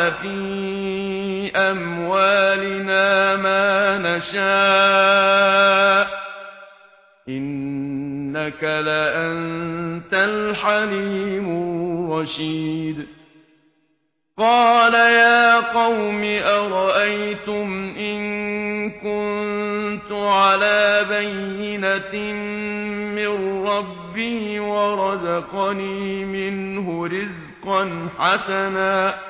نَفْعَلَ فِي أَمْوَالِنَا مَا نَشَاءُ إِنَّكَ لَأَنْتَ الْحَلِيمُ الرَّشِيدُ. قَالَ يَا قَوْمِ أَرَأَيْتُمْ إِن كُنتُ عَلَى بَيِّنَةٍ مِّن رَّبِّي وَرَزَقَنِي مِنْهُ رِزْقًا حَسَنًا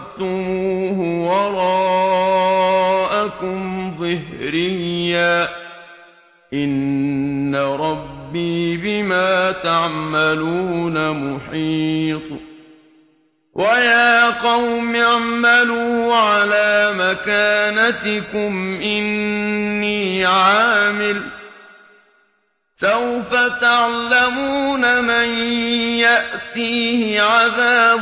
فَاتَّخَذْتُمُوهُ وَرَاءَكُمْ ظِهْرِيًّا إِنَّ رَبِّي بِمَا تَعْمَلُونَ مُحِيطٌ وَيَا قَوْمِ اعْمَلُوا عَلَى مَكَانَتِكُمْ إِنِّي عَامِلٌ سوف تعلمون من يأتيه عذاب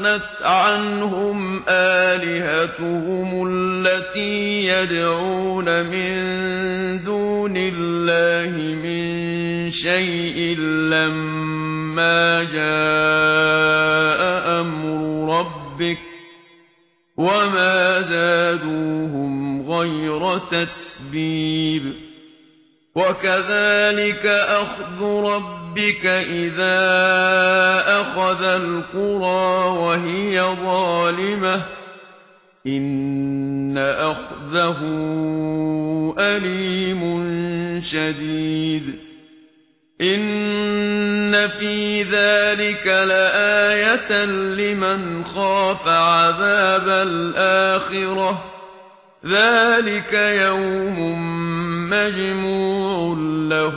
فَأَغْنَتْ عَنْهُمْ آلِهَتُهُمُ الَّتِي يَدْعُونَ مِن دُونِ اللَّهِ مِن شَيْءٍ لَّمَّا جَاءَ أَمْرُ رَبِّكَ وَمَا زَادُوهُمْ غَيْرَ تَتْبِيبٍ وَكَذَلِكَ أَخْذُ رَبِّكَ رَبِّكَ إِذَا أَخَذَ الْقُرَى وَهِيَ ظَالِمَةٌ إِنَّ أَخْذَهُ أَلِيمٌ شَدِيدٌ إِنَّ فِي ذَلِكَ لَآيَةً لِمَنْ خَافَ عَذَابَ الْآخِرَةِ ذَلِكَ يَوْمٌ مَجْمُوعٌ لَهُ